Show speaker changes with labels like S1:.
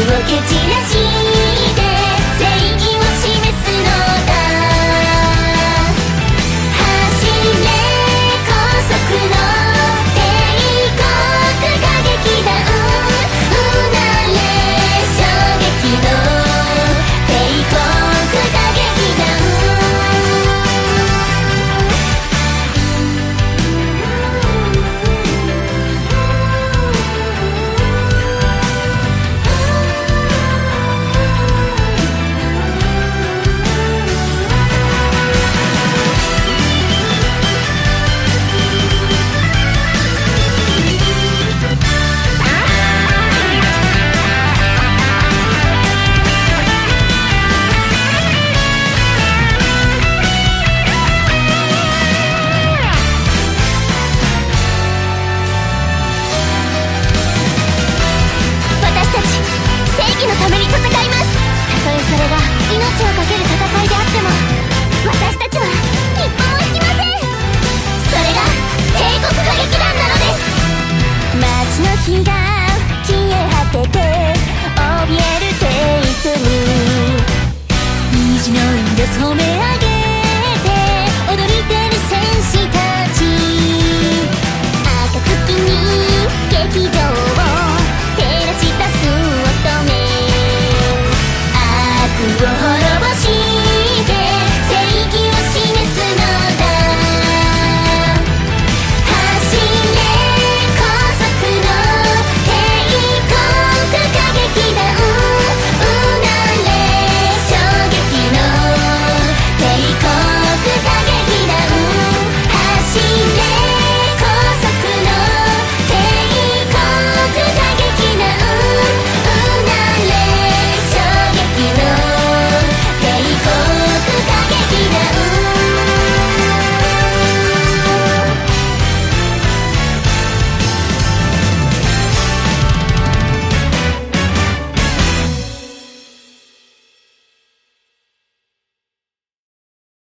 S1: look rookie dinosaur 星の色染め上げ